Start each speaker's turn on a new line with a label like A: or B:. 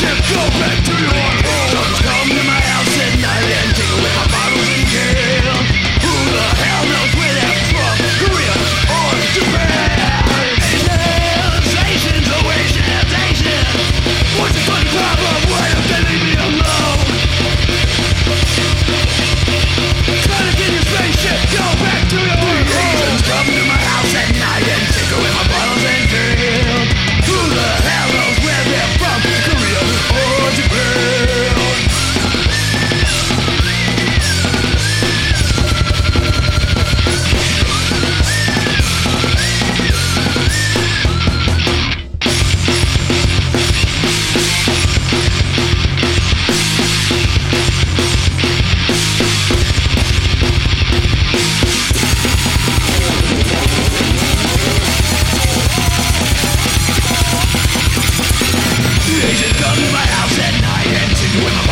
A: can't go back to your home. Come to my house at night and with my